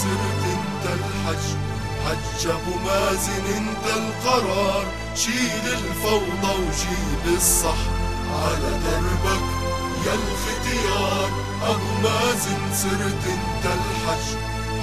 صرت انت الحج حج ابو مازن انت القرار. شيل الفوضى وجيب الصح على دربك يا الختيار. ابو مازن صرت انت الحج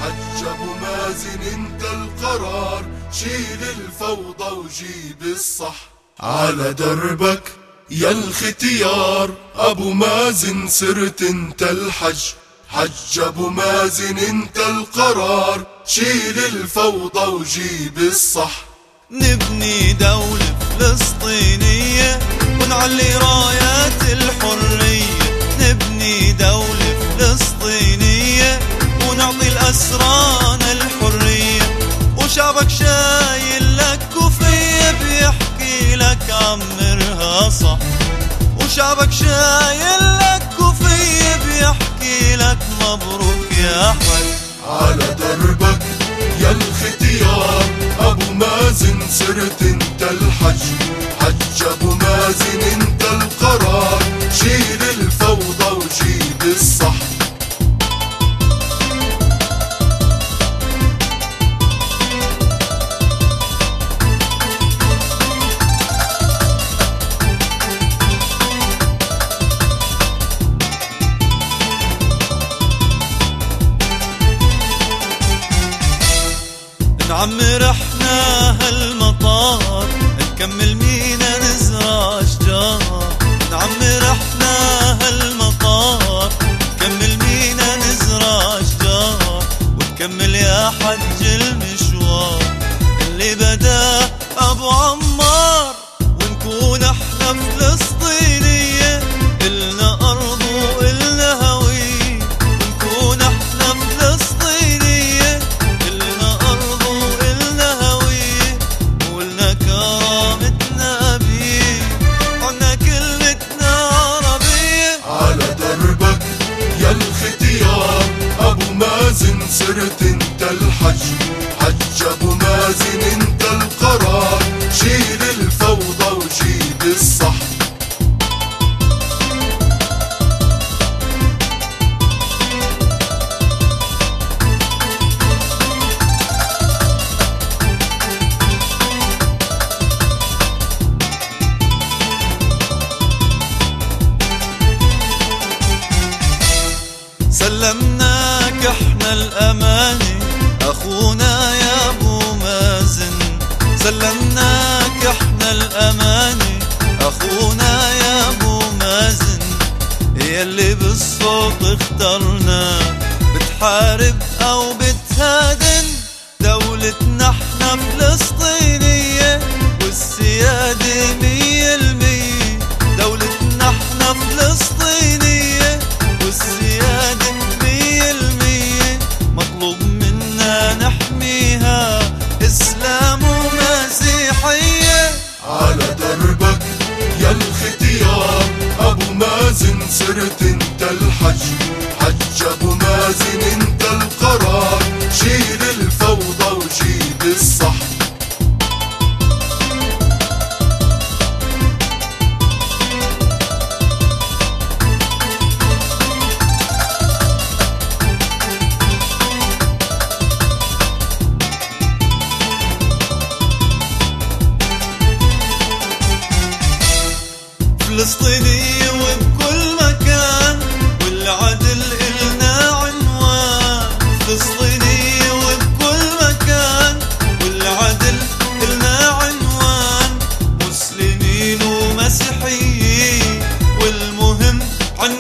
حج ابو مازن انت القرار. شيل الفوضى وجيب الصح على دربك يا الختيار. ابو مازن صرت انت الحج حج أبو مازن أنت القرار شيل الفوضى وجيب الصح. نبني دولة فلسطينية ونعلي رايات الحرية. نبني دولة فلسطينية ونعطي الأسرانا الحرية. وشعبك شايل لك كوفية بيحكي لك عمرها صح. وشعبك شايل لك مبروك يا حج على دربك يا الختيار أبو مازن صرت أنت الحج. حج أبو مازن انت نعمر إحنا هالمطار نكمل مينا نزرع اشجار نعمر إحنا هالمطار نكمل مينا نزرع اشجار ونكمل يا حج المشوار. اللي بدأ أبو عمار حج ابو مازن انت القرار شيل الفوضى وجيب الصح سلمناك إحنا الأماني. أخونا يا أبو مازن سلمناك إحنا الاماني أخونا يا أبو مازن يلي بالصوت اخترنا. بتحارب أو بتهادن دولتنا إحنا فلسطينية صرت انت الحج حج ابو مازن انت القرار. شيل الفوضى وجيب الصح. فلسطينية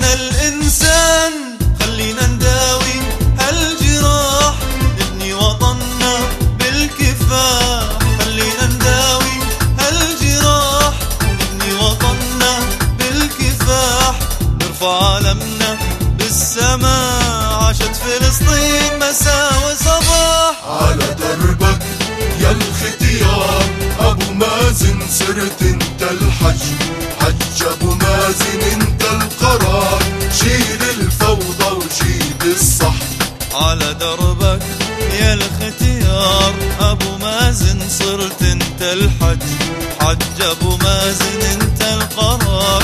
عنا الإنسان خلينا نداوي هالجراح نبني وطننا بالكفاح. خلينا نداوي هالجراح نبني وطننا بالكفاح. نرفع علمنا بالسماء عاشت فلسطين مساء وصباح على دربك يا الختيار. أبو مازن صرت أنت الحج. على دربك يا الختيار. أبو مازن صرت أنت الحج. حج أبو مازن أنت القرار.